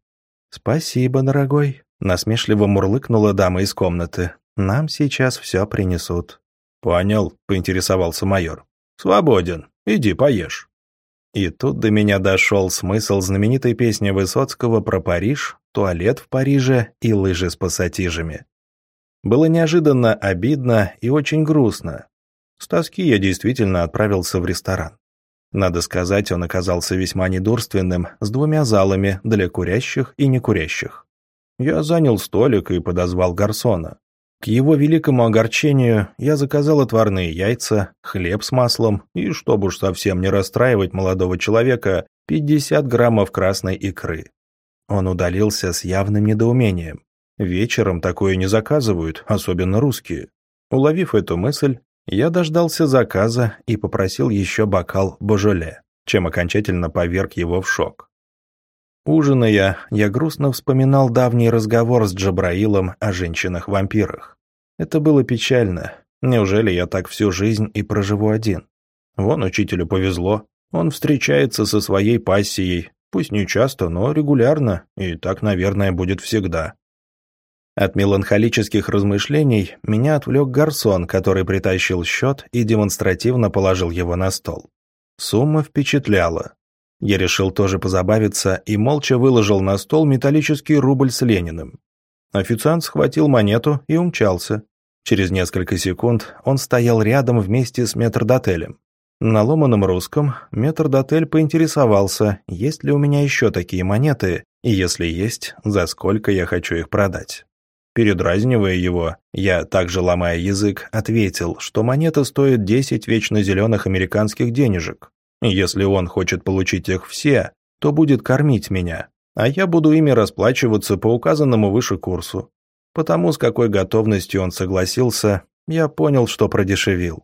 Спасибо, дорогой. Насмешливо мурлыкнула дама из комнаты. Нам сейчас все принесут. Понял, поинтересовался майор. Свободен. Иди поешь. И тут до меня дошел смысл знаменитой песни Высоцкого про Париж, туалет в Париже и лыжи с пассатижами. Было неожиданно обидно и очень грустно. С тоски я действительно отправился в ресторан. Надо сказать, он оказался весьма недурственным, с двумя залами для курящих и некурящих. Я занял столик и подозвал гарсона. К его великому огорчению я заказал отварные яйца, хлеб с маслом и, чтобы уж совсем не расстраивать молодого человека, 50 граммов красной икры. Он удалился с явным недоумением. Вечером такое не заказывают, особенно русские. Уловив эту мысль, я дождался заказа и попросил еще бокал божоле, чем окончательно поверг его в шок. Ужиная, я грустно вспоминал давний разговор с Джабраилом о женщинах-вампирах. Это было печально. Неужели я так всю жизнь и проживу один? Вон учителю повезло. Он встречается со своей пассией, пусть не часто, но регулярно, и так, наверное, будет всегда. От меланхолических размышлений меня отвлек гарсон, который притащил счет и демонстративно положил его на стол. Сумма впечатляла. Я решил тоже позабавиться и молча выложил на стол металлический рубль с Лениным. Официант схватил монету и умчался. Через несколько секунд он стоял рядом вместе с метрдотелем. На ломаном русском метрдотель поинтересовался, есть ли у меня еще такие монеты, и если есть, за сколько я хочу их продать. Передразнивая его, я, также ломая язык, ответил, что монета стоит 10 вечно зеленых американских денежек. Если он хочет получить их все, то будет кормить меня, а я буду ими расплачиваться по указанному выше курсу. Потому с какой готовностью он согласился, я понял, что продешевил.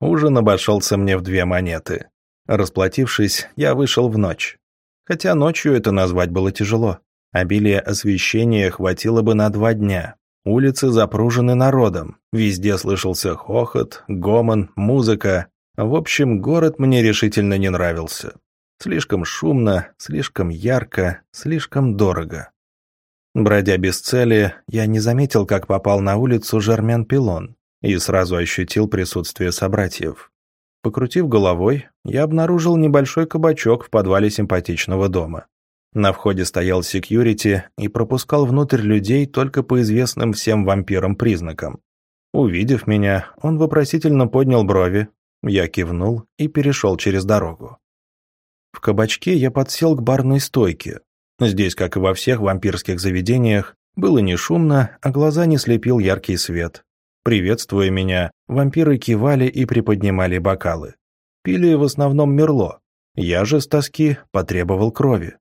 Ужин обошелся мне в две монеты. Расплатившись, я вышел в ночь. Хотя ночью это назвать было тяжело. Обилие освещения хватило бы на два дня. Улицы запружены народом. Везде слышался хохот, гомон, музыка. В общем, город мне решительно не нравился. Слишком шумно, слишком ярко, слишком дорого. Бродя без цели, я не заметил, как попал на улицу Жермен Пилон и сразу ощутил присутствие собратьев. Покрутив головой, я обнаружил небольшой кабачок в подвале симпатичного дома. На входе стоял секьюрити и пропускал внутрь людей только по известным всем вампирам признакам. Увидев меня, он вопросительно поднял брови, я кивнул и перешел через дорогу. В кабачке я подсел к барной стойке. Здесь, как и во всех вампирских заведениях, было не шумно, а глаза не слепил яркий свет. Приветствуя меня, вампиры кивали и приподнимали бокалы. Пили в основном мерло. Я же с тоски потребовал крови.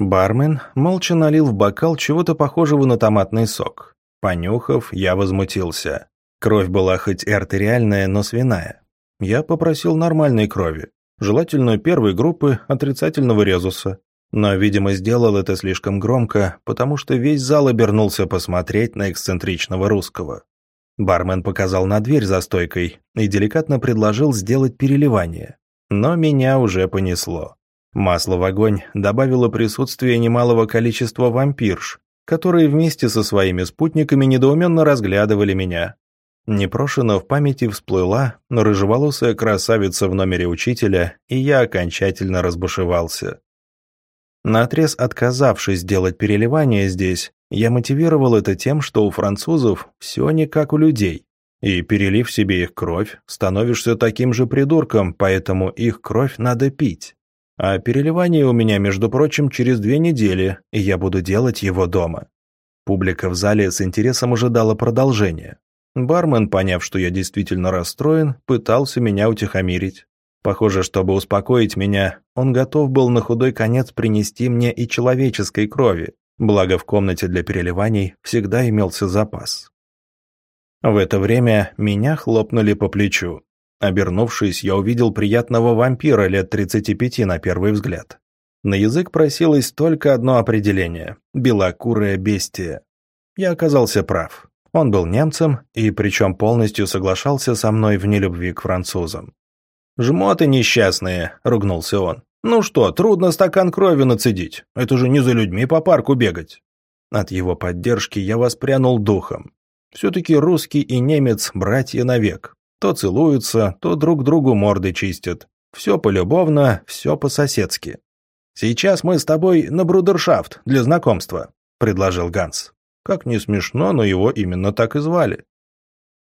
Бармен молча налил в бокал чего-то похожего на томатный сок. Понюхав, я возмутился. Кровь была хоть и артериальная, но свиная. Я попросил нормальной крови, желательно первой группы отрицательного резуса. Но, видимо, сделал это слишком громко, потому что весь зал обернулся посмотреть на эксцентричного русского. Бармен показал на дверь за стойкой и деликатно предложил сделать переливание. Но меня уже понесло. Масло в огонь добавило присутствие немалого количества вампирш, которые вместе со своими спутниками недоуменно разглядывали меня. Непрошено в памяти всплыла рыжеволосая красавица в номере учителя, и я окончательно разбушевался. Наотрез отказавшись делать переливание здесь, я мотивировал это тем, что у французов все не как у людей. И перелив себе их кровь, становишься таким же придурком, поэтому их кровь надо пить. А переливание у меня, между прочим, через две недели, и я буду делать его дома. Публика в зале с интересом ожидала продолжения. Бармен, поняв, что я действительно расстроен, пытался меня утихомирить. Похоже, чтобы успокоить меня, он готов был на худой конец принести мне и человеческой крови, благо в комнате для переливаний всегда имелся запас. В это время меня хлопнули по плечу. Обернувшись, я увидел приятного вампира лет 35 на первый взгляд. На язык просилось только одно определение – белокурое бестия. Я оказался прав. Он был немцем, и причем полностью соглашался со мной в нелюбви к французам. «Жмоты несчастные», – ругнулся он. «Ну что, трудно стакан крови нацедить. Это же не за людьми по парку бегать». От его поддержки я воспрянул духом. Все-таки русский и немец – братья навек. То целуются, то друг другу морды чистят. Все полюбовно, все по-соседски. «Сейчас мы с тобой на брудершафт для знакомства», — предложил Ганс. Как не смешно, но его именно так и звали.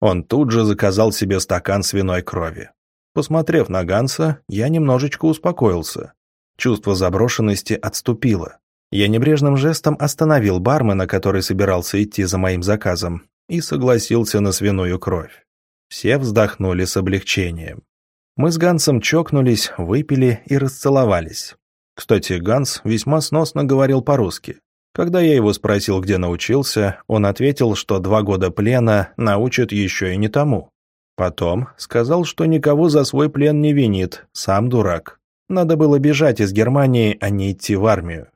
Он тут же заказал себе стакан свиной крови. Посмотрев на Ганса, я немножечко успокоился. Чувство заброшенности отступило. Я небрежным жестом остановил бармена, который собирался идти за моим заказом, и согласился на свиную кровь. Все вздохнули с облегчением. Мы с Гансом чокнулись, выпили и расцеловались. Кстати, Ганс весьма сносно говорил по-русски. Когда я его спросил, где научился, он ответил, что два года плена научат еще и не тому. Потом сказал, что никого за свой плен не винит, сам дурак. Надо было бежать из Германии, а не идти в армию.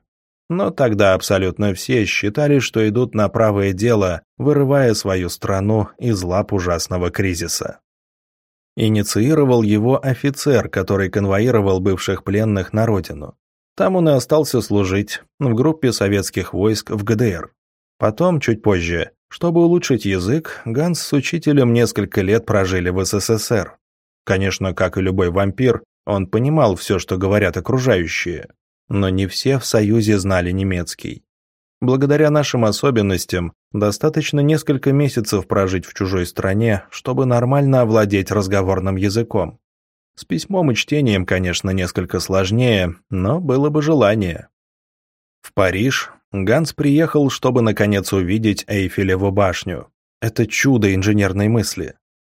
Но тогда абсолютно все считали, что идут на правое дело, вырывая свою страну из лап ужасного кризиса. Инициировал его офицер, который конвоировал бывших пленных на родину. Там он и остался служить, в группе советских войск в ГДР. Потом, чуть позже, чтобы улучшить язык, Ганс с учителем несколько лет прожили в СССР. Конечно, как и любой вампир, он понимал все, что говорят окружающие, но не все в Союзе знали немецкий. Благодаря нашим особенностям, достаточно несколько месяцев прожить в чужой стране, чтобы нормально овладеть разговорным языком. С письмом и чтением, конечно, несколько сложнее, но было бы желание. В Париж Ганс приехал, чтобы наконец увидеть Эйфелеву башню. Это чудо инженерной мысли.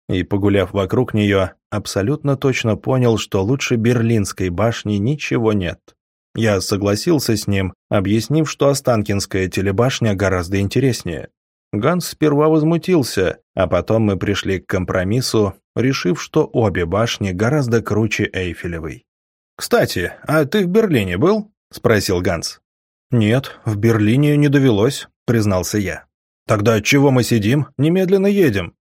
И, погуляв вокруг нее, абсолютно точно понял, что лучше Берлинской башни ничего нет. Я согласился с ним, объяснив, что Останкинская телебашня гораздо интереснее. Ганс сперва возмутился, а потом мы пришли к компромиссу, решив, что обе башни гораздо круче Эйфелевой. «Кстати, а ты в Берлине был?» – спросил Ганс. «Нет, в Берлине не довелось», – признался я. «Тогда чего мы сидим? Немедленно едем».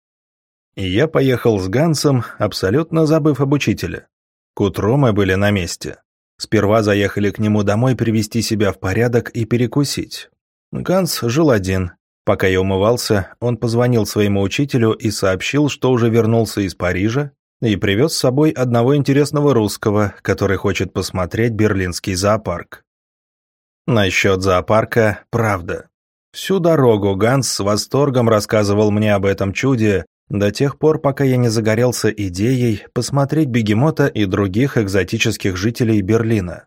И я поехал с Гансом, абсолютно забыв об учителе. К утру мы были на месте. Сперва заехали к нему домой привести себя в порядок и перекусить. Ганс жил один. Пока я умывался, он позвонил своему учителю и сообщил, что уже вернулся из Парижа и привез с собой одного интересного русского, который хочет посмотреть берлинский зоопарк. Насчет зоопарка – правда. Всю дорогу Ганс с восторгом рассказывал мне об этом чуде, до тех пор, пока я не загорелся идеей посмотреть бегемота и других экзотических жителей Берлина.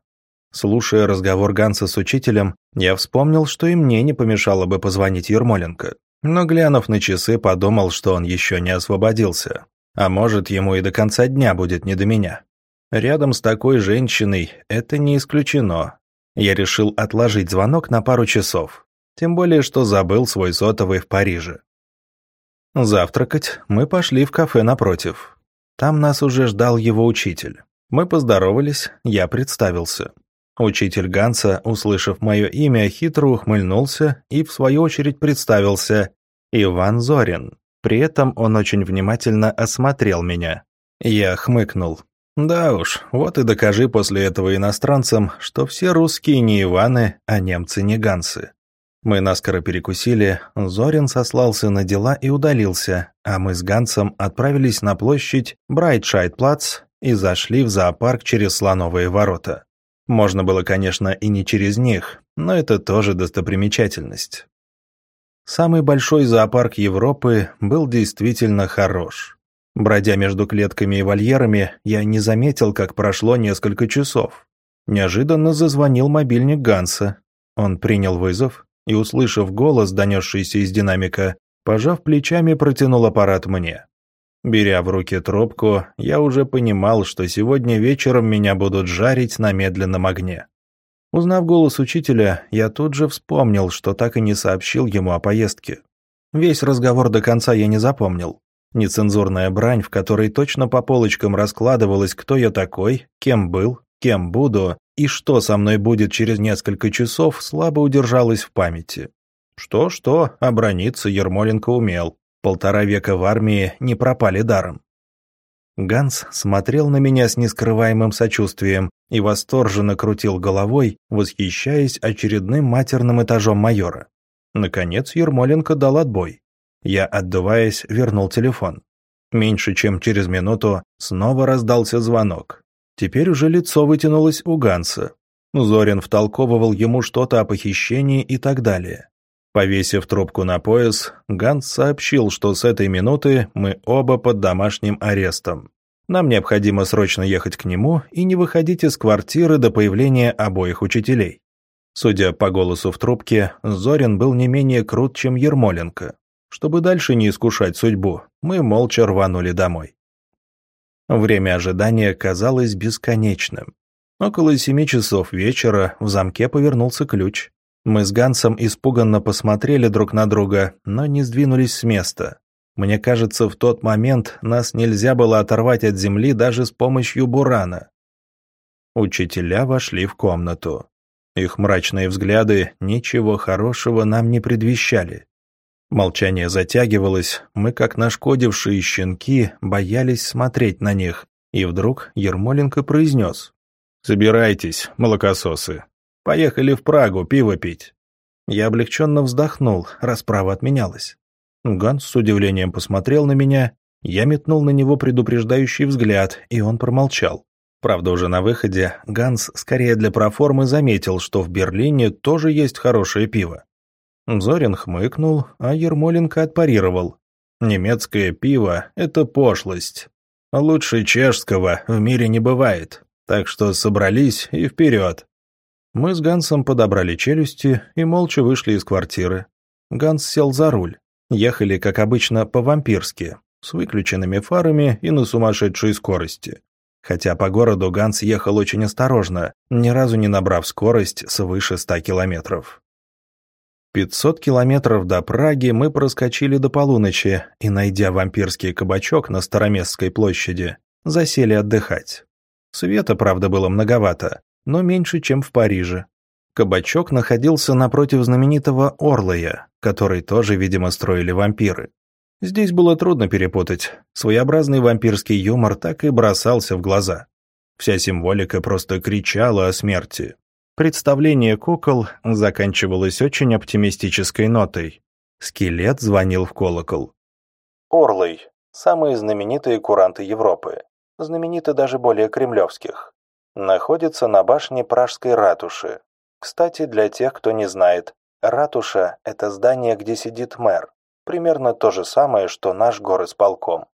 Слушая разговор Ганса с учителем, я вспомнил, что и мне не помешало бы позвонить Ермоленко. Но, глянув на часы, подумал, что он еще не освободился. А может, ему и до конца дня будет не до меня. Рядом с такой женщиной это не исключено. Я решил отложить звонок на пару часов. Тем более, что забыл свой сотовый в Париже. Завтракать мы пошли в кафе напротив. Там нас уже ждал его учитель. Мы поздоровались, я представился. Учитель Ганса, услышав мое имя, хитро ухмыльнулся и, в свою очередь, представился Иван Зорин. При этом он очень внимательно осмотрел меня. Я хмыкнул. Да уж, вот и докажи после этого иностранцам, что все русские не Иваны, а немцы не Гансы. Мы наскоро перекусили, Зорин сослался на дела и удалился, а мы с Гансом отправились на площадь Брайтшайдплац и зашли в зоопарк через слоновые ворота. Можно было, конечно, и не через них, но это тоже достопримечательность. Самый большой зоопарк Европы был действительно хорош. Бродя между клетками и вольерами, я не заметил, как прошло несколько часов. Неожиданно зазвонил мобильник Ганса. Он принял вызов и, услышав голос, донесшийся из динамика, пожав плечами, протянул аппарат мне. Беря в руки трубку, я уже понимал, что сегодня вечером меня будут жарить на медленном огне. Узнав голос учителя, я тут же вспомнил, что так и не сообщил ему о поездке. Весь разговор до конца я не запомнил. Нецензурная брань, в которой точно по полочкам раскладывалось, кто я такой, кем был, кем буду и что со мной будет через несколько часов, слабо удержалось в памяти. Что-что, оброниться Ермоленко умел. Полтора века в армии не пропали даром. Ганс смотрел на меня с нескрываемым сочувствием и восторженно крутил головой, восхищаясь очередным матерным этажом майора. Наконец Ермоленко дал отбой. Я, отдуваясь, вернул телефон. Меньше чем через минуту снова раздался звонок. Теперь уже лицо вытянулось у Ганса. Зорин втолковывал ему что-то о похищении и так далее. Повесив трубку на пояс, Ганс сообщил, что с этой минуты мы оба под домашним арестом. Нам необходимо срочно ехать к нему и не выходить из квартиры до появления обоих учителей. Судя по голосу в трубке, Зорин был не менее крут, чем Ермоленко. Чтобы дальше не искушать судьбу, мы молча рванули домой. Время ожидания казалось бесконечным. Около семи часов вечера в замке повернулся ключ. Мы с Гансом испуганно посмотрели друг на друга, но не сдвинулись с места. Мне кажется, в тот момент нас нельзя было оторвать от земли даже с помощью бурана. Учителя вошли в комнату. Их мрачные взгляды ничего хорошего нам не предвещали. Молчание затягивалось, мы, как нашкодившие щенки, боялись смотреть на них, и вдруг Ермоленко произнес. «Собирайтесь, молокососы. Поехали в Прагу пиво пить». Я облегченно вздохнул, расправа отменялась. Ганс с удивлением посмотрел на меня, я метнул на него предупреждающий взгляд, и он промолчал. Правда, уже на выходе Ганс скорее для проформы заметил, что в Берлине тоже есть хорошее пиво. Зорин хмыкнул, а Ермоленко отпарировал. «Немецкое пиво — это пошлость. Лучше чешского в мире не бывает, так что собрались и вперед». Мы с Гансом подобрали челюсти и молча вышли из квартиры. Ганс сел за руль. Ехали, как обычно, по-вампирски, с выключенными фарами и на сумасшедшей скорости. Хотя по городу Ганс ехал очень осторожно, ни разу не набрав скорость свыше 100 километров. 500 километров до Праги мы проскочили до полуночи и, найдя вампирский кабачок на Староместской площади, засели отдыхать. Света, правда, было многовато, но меньше, чем в Париже. Кабачок находился напротив знаменитого Орлая, который тоже, видимо, строили вампиры. Здесь было трудно перепутать. Своеобразный вампирский юмор так и бросался в глаза. Вся символика просто кричала о смерти. Представление кукол заканчивалось очень оптимистической нотой. Скелет звонил в колокол. Орлый – самые знаменитые куранты Европы. Знамениты даже более кремлевских. Находится на башне Пражской ратуши. Кстати, для тех, кто не знает, ратуша – это здание, где сидит мэр. Примерно то же самое, что наш горосполком.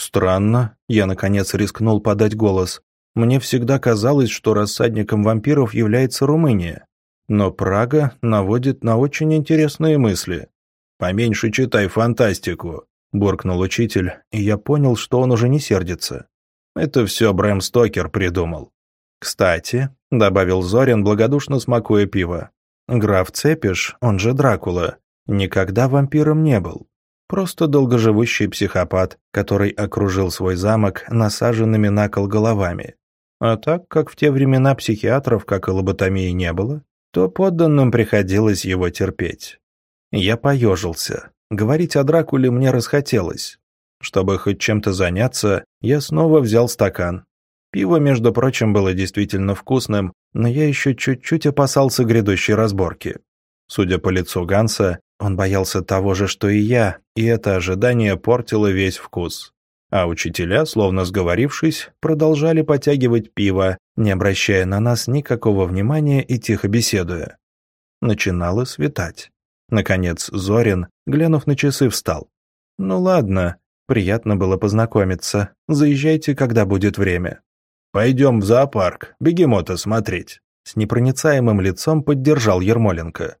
Странно, я наконец рискнул подать голос. Мне всегда казалось, что рассадником вампиров является Румыния. Но Прага наводит на очень интересные мысли. «Поменьше читай фантастику», – буркнул учитель, и я понял, что он уже не сердится. Это все Брэм Стокер придумал. «Кстати», – добавил Зорин, благодушно смакуя пиво, – «граф Цепиш, он же Дракула, никогда вампиром не был. Просто долгоживущий психопат, который окружил свой замок насаженными на кол головами. А так как в те времена психиатров, как и лоботомии, не было, то подданным приходилось его терпеть. Я поежился. Говорить о Дракуле мне расхотелось. Чтобы хоть чем-то заняться, я снова взял стакан. Пиво, между прочим, было действительно вкусным, но я еще чуть-чуть опасался грядущей разборки. Судя по лицу Ганса, он боялся того же, что и я, и это ожидание портило весь вкус. А учителя, словно сговорившись, продолжали потягивать пиво, не обращая на нас никакого внимания и тихо беседуя. Начинало светать. Наконец Зорин, глянув на часы, встал. «Ну ладно, приятно было познакомиться. Заезжайте, когда будет время». «Пойдем в зоопарк, бегемота смотреть». С непроницаемым лицом поддержал Ермоленко.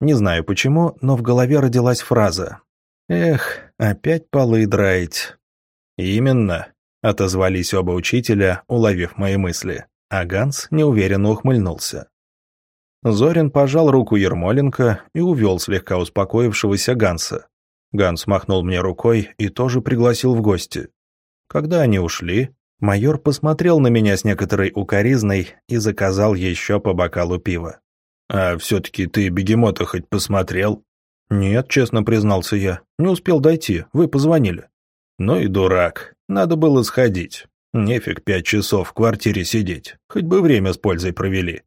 Не знаю почему, но в голове родилась фраза. «Эх, опять полы драить». «Именно», — отозвались оба учителя, уловив мои мысли, а Ганс неуверенно ухмыльнулся. Зорин пожал руку Ермоленко и увел слегка успокоившегося Ганса. Ганс махнул мне рукой и тоже пригласил в гости. Когда они ушли, майор посмотрел на меня с некоторой укоризной и заказал еще по бокалу пива. «А все-таки ты бегемота хоть посмотрел?» «Нет», — честно признался я. «Не успел дойти, вы позвонили». «Ну и дурак. Надо было сходить. Нефиг пять часов в квартире сидеть. Хоть бы время с пользой провели».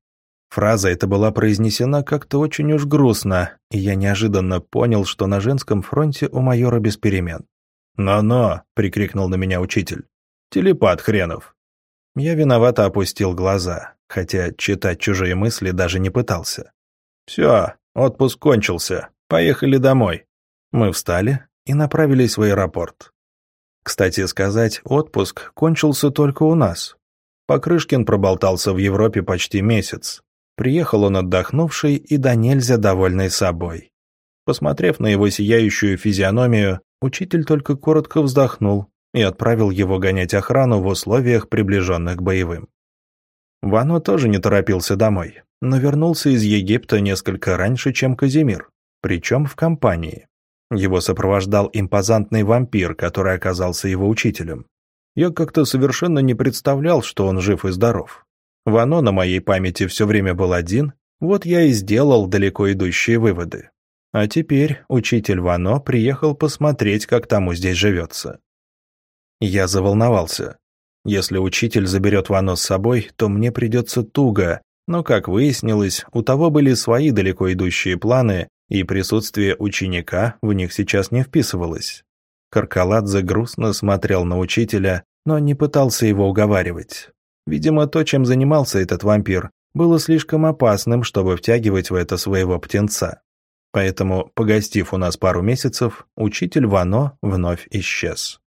Фраза эта была произнесена как-то очень уж грустно, и я неожиданно понял, что на женском фронте у майора без перемен. «Но-но!» — прикрикнул на меня учитель. «Телепат хренов!» Я виновато опустил глаза хотя читать чужие мысли даже не пытался. «Все, отпуск кончился. Поехали домой». Мы встали и направились в аэропорт. Кстати сказать, отпуск кончился только у нас. Покрышкин проболтался в Европе почти месяц. Приехал он отдохнувший и до нельзя довольный собой. Посмотрев на его сияющую физиономию, учитель только коротко вздохнул и отправил его гонять охрану в условиях, приближенных к боевым. Вано тоже не торопился домой, но вернулся из Египта несколько раньше, чем Казимир, причем в компании. Его сопровождал импозантный вампир, который оказался его учителем. Я как-то совершенно не представлял, что он жив и здоров. Вано на моей памяти все время был один, Вот я и сделал далеко идущие выводы. А теперь учитель Вано приехал посмотреть, как тому здесь живется. Я заволновался. Если учитель заберет Вано с собой, то мне придется туго, но, как выяснилось, у того были свои далеко идущие планы, и присутствие ученика в них сейчас не вписывалось. Каркаладзе грустно смотрел на учителя, но не пытался его уговаривать. Видимо, то, чем занимался этот вампир, было слишком опасным, чтобы втягивать в это своего птенца. Поэтому, погостив у нас пару месяцев, учитель Вано вновь исчез.